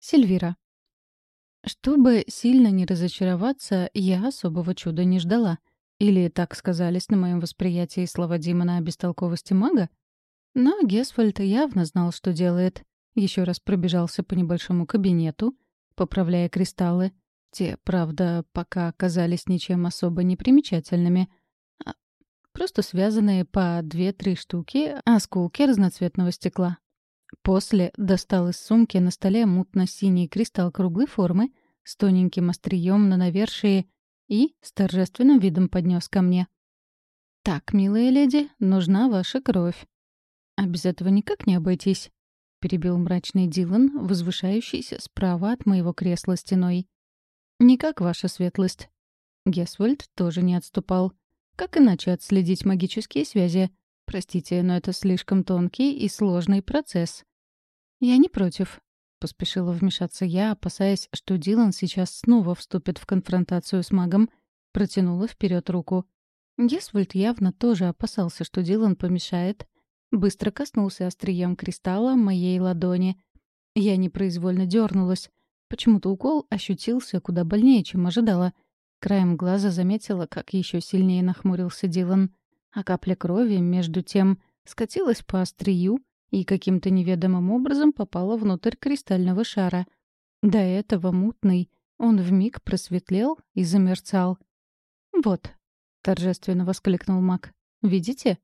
Сильвира. Чтобы сильно не разочароваться, я особого чуда не ждала. Или так сказались на моем восприятии слова Димона о бестолковости мага? Но Гесфальд явно знал, что делает. Еще раз пробежался по небольшому кабинету, поправляя кристаллы. Те, правда, пока оказались ничем особо непримечательными. А просто связанные по две-три штуки осколки разноцветного стекла. После достал из сумки на столе мутно-синий кристалл круглой формы с тоненьким острием на навершии и с торжественным видом поднес ко мне. «Так, милая леди, нужна ваша кровь». «А без этого никак не обойтись», — перебил мрачный Дилан, возвышающийся справа от моего кресла стеной. «Никак, ваша светлость». Гесвальд тоже не отступал. «Как иначе отследить магические связи? Простите, но это слишком тонкий и сложный процесс». «Я не против», — поспешила вмешаться я, опасаясь, что Дилан сейчас снова вступит в конфронтацию с магом, протянула вперед руку. Гесвальд явно тоже опасался, что Дилан помешает, быстро коснулся острием кристалла моей ладони. Я непроизвольно дернулась. Почему-то укол ощутился куда больнее, чем ожидала. Краем глаза заметила, как еще сильнее нахмурился Дилан. А капля крови, между тем, скатилась по острию и каким-то неведомым образом попала внутрь кристального шара. До этого мутный, он вмиг просветлел и замерцал. «Вот», — торжественно воскликнул маг, — «видите?»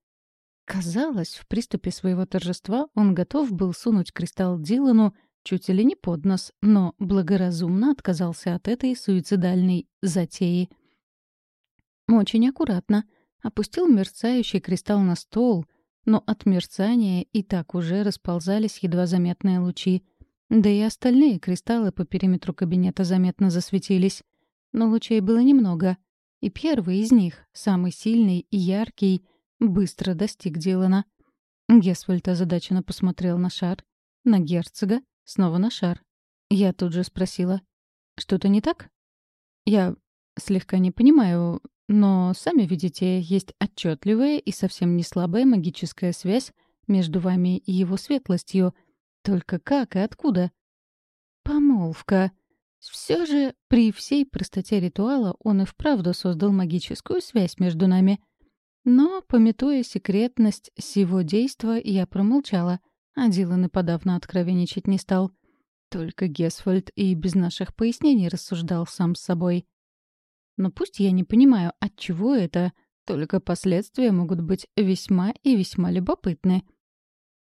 Казалось, в приступе своего торжества он готов был сунуть кристалл Дилану чуть ли не под нос, но благоразумно отказался от этой суицидальной затеи. Очень аккуратно опустил мерцающий кристалл на стол, но от мерцания и так уже расползались едва заметные лучи. Да и остальные кристаллы по периметру кабинета заметно засветились. Но лучей было немного. И первый из них, самый сильный и яркий — быстро достиг Дилана. Гесвальд озадаченно посмотрел на шар, на герцога, снова на шар. Я тут же спросила, «Что-то не так?» «Я слегка не понимаю, но, сами видите, есть отчетливая и совсем не слабая магическая связь между вами и его светлостью. Только как и откуда?» «Помолвка», все же, при всей простоте ритуала, он и вправду создал магическую связь между нами. Но, пометуя секретность сего действа, я промолчала, а Дилан и подавно откровенничать не стал. Только Гесфольд и без наших пояснений рассуждал сам с собой. Но пусть я не понимаю, от чего это, только последствия могут быть весьма и весьма любопытны.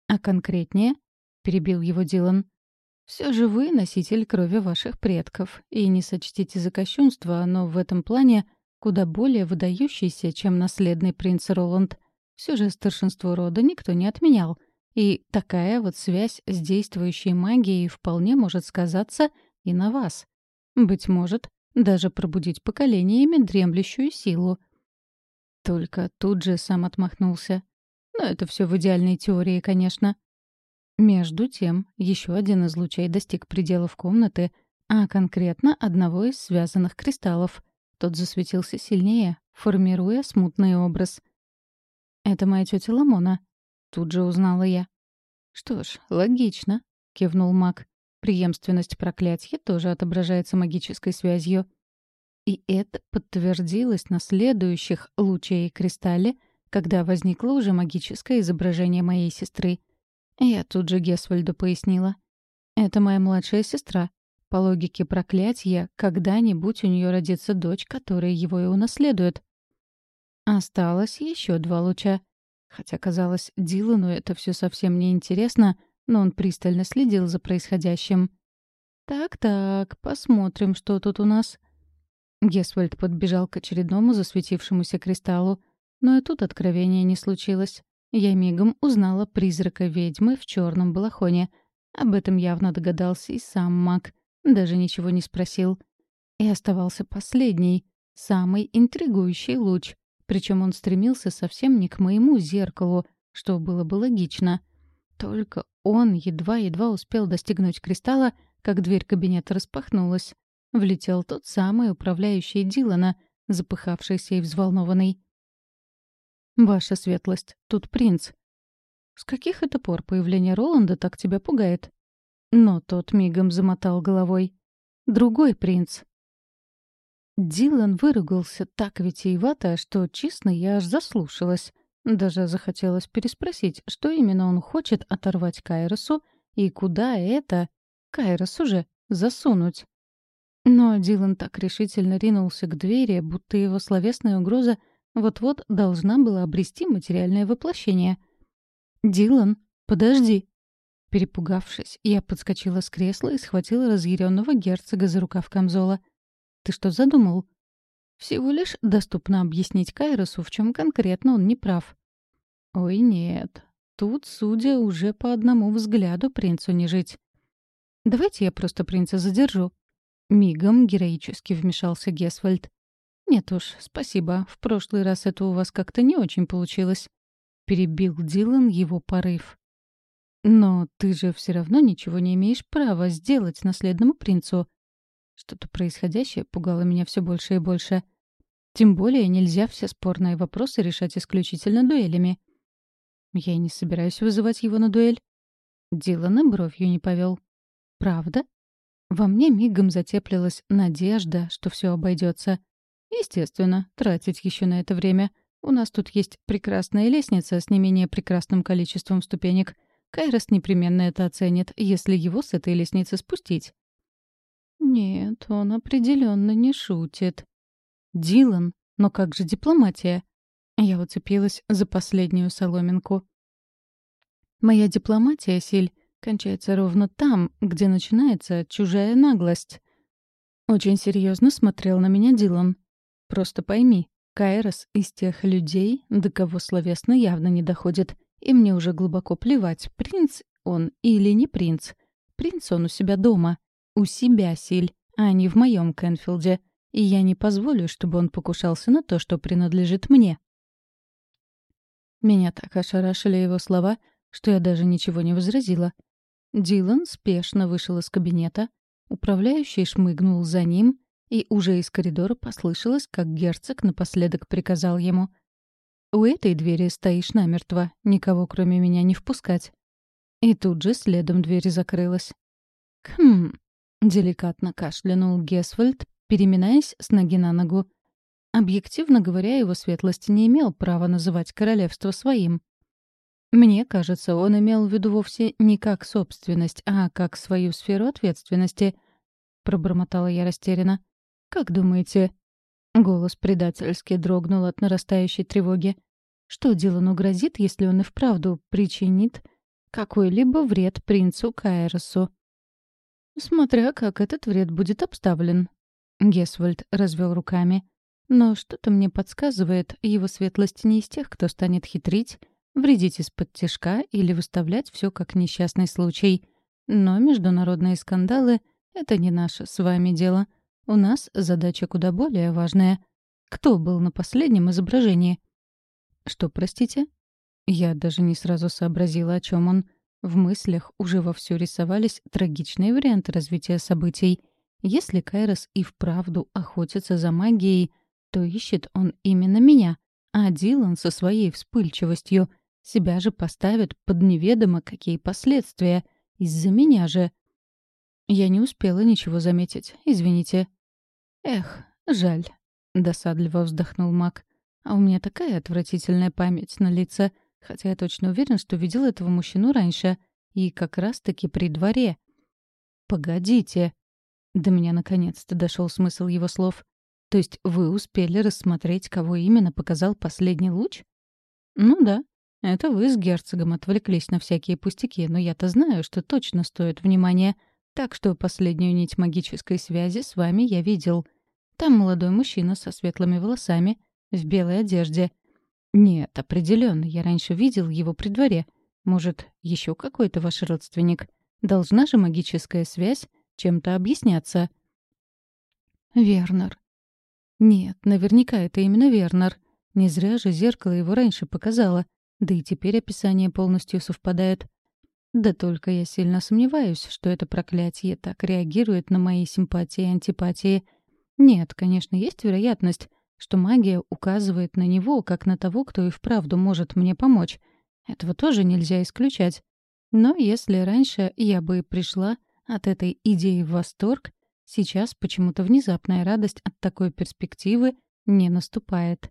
А конкретнее, — перебил его Дилан, — все же вы носитель крови ваших предков, и не сочтите за кощунство, но в этом плане — куда более выдающийся, чем наследный принц Роланд. Все же старшинство рода никто не отменял. И такая вот связь с действующей магией вполне может сказаться и на вас. Быть может, даже пробудить поколениями дремлющую силу. Только тут же сам отмахнулся. Но это все в идеальной теории, конечно. Между тем, еще один из лучей достиг пределов комнаты, а конкретно одного из связанных кристаллов. Тот засветился сильнее, формируя смутный образ. «Это моя тетя Ламона», — тут же узнала я. «Что ж, логично», — кивнул маг. «Преемственность проклятия тоже отображается магической связью». И это подтвердилось на следующих лучей кристалле, когда возникло уже магическое изображение моей сестры. Я тут же Гесвальду пояснила. «Это моя младшая сестра. По логике проклятия, когда-нибудь у нее родится дочь, которая его и унаследует. Осталось еще два луча. Хотя, казалось, Дилану это все совсем не интересно, но он пристально следил за происходящим. «Так-так, посмотрим, что тут у нас». Гесвальд подбежал к очередному засветившемуся кристаллу, но и тут откровения не случилось. Я мигом узнала призрака ведьмы в черном балахоне. Об этом явно догадался и сам маг. Даже ничего не спросил. И оставался последний, самый интригующий луч. Причем он стремился совсем не к моему зеркалу, что было бы логично. Только он едва-едва успел достигнуть кристалла, как дверь кабинета распахнулась. Влетел тот самый управляющий Дилана, запыхавшийся и взволнованный. «Ваша светлость, тут принц». «С каких это пор появление Роланда так тебя пугает?» Но тот мигом замотал головой. Другой принц. Дилан выругался так витиевато, что, честно, я аж заслушалась. Даже захотелось переспросить, что именно он хочет оторвать Кайросу и куда это, Кайрос уже, засунуть. Но Дилан так решительно ринулся к двери, будто его словесная угроза вот-вот должна была обрести материальное воплощение. «Дилан, подожди!» Перепугавшись, я подскочила с кресла и схватила разъяренного герцога за рукав камзола. «Ты что задумал?» Всего лишь доступно объяснить Кайросу, в чем конкретно он не прав. Ой, нет. Тут, судя, уже по одному взгляду принцу не жить. Давайте я просто принца задержу. Мигом героически вмешался Гесвальд. «Нет уж, спасибо. В прошлый раз это у вас как-то не очень получилось». Перебил Дилан его порыв. «Но ты же все равно ничего не имеешь права сделать наследному принцу». Что-то происходящее пугало меня все больше и больше. Тем более нельзя все спорные вопросы решать исключительно дуэлями. Я и не собираюсь вызывать его на дуэль. Дилан и бровью не повел. «Правда?» Во мне мигом затеплилась надежда, что все обойдется. Естественно, тратить еще на это время. У нас тут есть прекрасная лестница с не менее прекрасным количеством ступенек. Кайрос непременно это оценит, если его с этой лестницы спустить. Нет, он определенно не шутит. Дилан, но как же дипломатия? Я уцепилась за последнюю соломинку. Моя дипломатия, Силь, кончается ровно там, где начинается чужая наглость. Очень серьезно смотрел на меня Дилан. Просто пойми, Кайрос из тех людей, до кого словесно явно не доходит. И мне уже глубоко плевать, принц он или не принц. Принц он у себя дома. У себя, Силь, а не в моем Кенфилде. И я не позволю, чтобы он покушался на то, что принадлежит мне. Меня так ошарашили его слова, что я даже ничего не возразила. Дилан спешно вышел из кабинета, управляющий шмыгнул за ним, и уже из коридора послышалось, как герцог напоследок приказал ему «У этой двери стоишь намертво, никого кроме меня не впускать». И тут же следом дверь закрылась. «Хм...» — деликатно кашлянул Гесвальд, переминаясь с ноги на ногу. Объективно говоря, его светлость не имел права называть королевство своим. Мне кажется, он имел в виду вовсе не как собственность, а как свою сферу ответственности. Пробормотала я растерянно. «Как думаете?» Голос предательски дрогнул от нарастающей тревоги. Что Дилану грозит, если он и вправду причинит какой-либо вред принцу Кайросу? Смотря как этот вред будет обставлен. Гесвальд развел руками. Но что-то мне подсказывает, его светлость не из тех, кто станет хитрить, вредить из-под тяжка или выставлять все как несчастный случай. Но международные скандалы — это не наше с вами дело. У нас задача куда более важная. Кто был на последнем изображении? Что, простите? Я даже не сразу сообразила, о чем он. В мыслях уже вовсю рисовались трагичные варианты развития событий. Если Кайрос и вправду охотится за магией, то ищет он именно меня, а Дилан со своей вспыльчивостью себя же поставят под неведомо какие последствия. Из-за меня же. Я не успела ничего заметить, извините. Эх, жаль. Досадливо вздохнул маг. А у меня такая отвратительная память на лице, хотя я точно уверен, что видел этого мужчину раньше. И как раз-таки при дворе. «Погодите!» До меня наконец-то дошел смысл его слов. «То есть вы успели рассмотреть, кого именно показал последний луч?» «Ну да, это вы с герцогом отвлеклись на всякие пустяки, но я-то знаю, что точно стоит внимания. Так что последнюю нить магической связи с вами я видел. Там молодой мужчина со светлыми волосами, в белой одежде. Нет, определенно, я раньше видел его при дворе. Может, еще какой-то ваш родственник. Должна же магическая связь чем-то объясняться. Вернер. Нет, наверняка это именно Вернер. Не зря же зеркало его раньше показало. Да и теперь описание полностью совпадает. Да только я сильно сомневаюсь, что это проклятие так реагирует на мои симпатии и антипатии. Нет, конечно, есть вероятность, что магия указывает на него, как на того, кто и вправду может мне помочь. Этого тоже нельзя исключать. Но если раньше я бы пришла от этой идеи в восторг, сейчас почему-то внезапная радость от такой перспективы не наступает.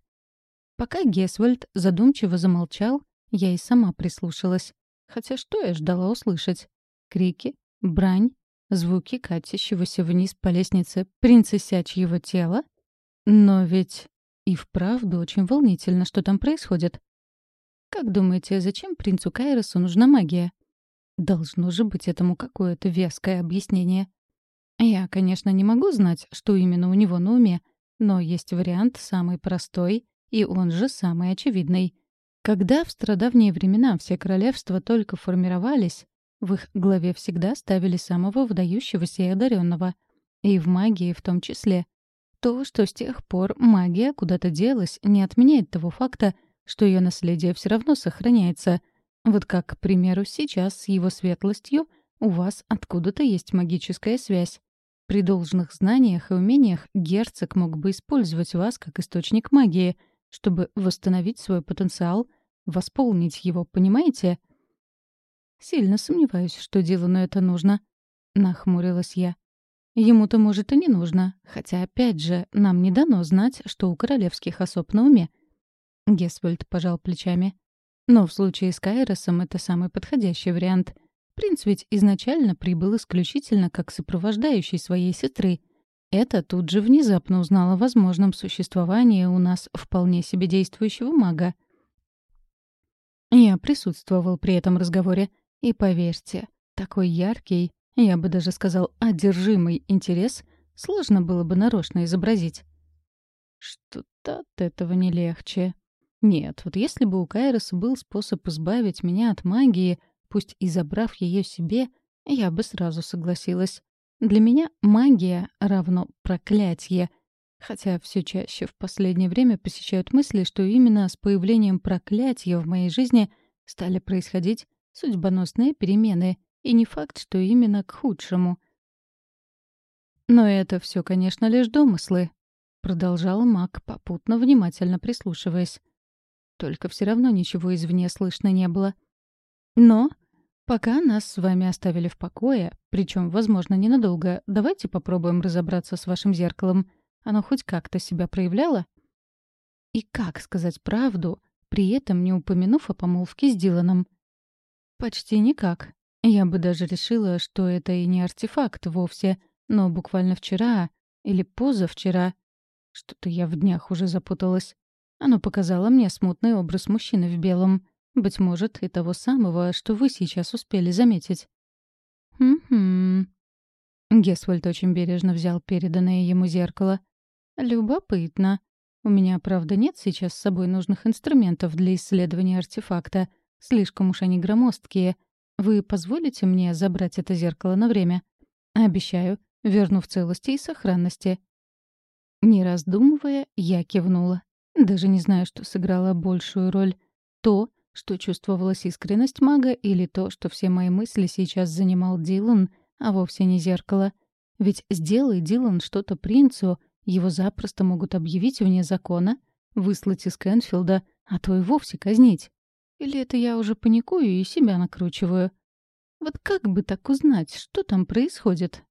Пока Гесвальд задумчиво замолчал, я и сама прислушалась. Хотя что я ждала услышать? Крики, брань, звуки катящегося вниз по лестнице принцессячьего тела? Но ведь и вправду очень волнительно, что там происходит. Как думаете, зачем принцу Кайросу нужна магия? Должно же быть этому какое-то веское объяснение. Я, конечно, не могу знать, что именно у него на уме, но есть вариант самый простой, и он же самый очевидный. Когда в страдавние времена все королевства только формировались, в их главе всегда ставили самого выдающегося и одаренного. И в магии в том числе. То, что с тех пор магия куда-то делась, не отменяет того факта, что ее наследие все равно сохраняется. Вот как, к примеру, сейчас с его светлостью у вас откуда-то есть магическая связь. При должных знаниях и умениях герцог мог бы использовать вас как источник магии, чтобы восстановить свой потенциал, восполнить его, понимаете? «Сильно сомневаюсь, что Дилану это нужно», — нахмурилась я. «Ему-то, может, и не нужно, хотя, опять же, нам не дано знать, что у королевских особ на уме». Гесвальд пожал плечами. «Но в случае с Кайросом это самый подходящий вариант. Принц ведь изначально прибыл исключительно как сопровождающий своей сестры. Это тут же внезапно узнал о возможном существовании у нас вполне себе действующего мага. Я присутствовал при этом разговоре, и поверьте, такой яркий, я бы даже сказал, одержимый интерес сложно было бы нарочно изобразить. Что-то от этого не легче. Нет, вот если бы у Кайроса был способ избавить меня от магии, пусть и забрав ее себе, я бы сразу согласилась. Для меня магия равно проклятие. Хотя все чаще в последнее время посещают мысли, что именно с появлением проклятия в моей жизни стали происходить судьбоносные перемены, и не факт, что именно к худшему. «Но это все, конечно, лишь домыслы», — продолжал маг, попутно внимательно прислушиваясь. Только все равно ничего извне слышно не было. «Но пока нас с вами оставили в покое, причем, возможно, ненадолго, давайте попробуем разобраться с вашим зеркалом. Оно хоть как-то себя проявляло?» И как сказать правду, при этом не упомянув о помолвке с Диланом? Почти никак. Я бы даже решила, что это и не артефакт вовсе, но буквально вчера или позавчера, что-то я в днях уже запуталась, оно показало мне смутный образ мужчины в белом, быть может, и того самого, что вы сейчас успели заметить. «Хм-хм...» Гесвальд очень бережно взял переданное ему зеркало. «Любопытно. У меня, правда, нет сейчас с собой нужных инструментов для исследования артефакта, Слишком уж они громоздкие. Вы позволите мне забрать это зеркало на время? Обещаю, верну в целости и сохранности». Не раздумывая, я кивнула. Даже не знаю, что сыграло большую роль. То, что чувствовалась искренность мага, или то, что все мои мысли сейчас занимал Дилан, а вовсе не зеркало. Ведь сделай Дилан что-то принцу, его запросто могут объявить вне закона, выслать из Кенфилда, а то и вовсе казнить. Или это я уже паникую и себя накручиваю? Вот как бы так узнать, что там происходит?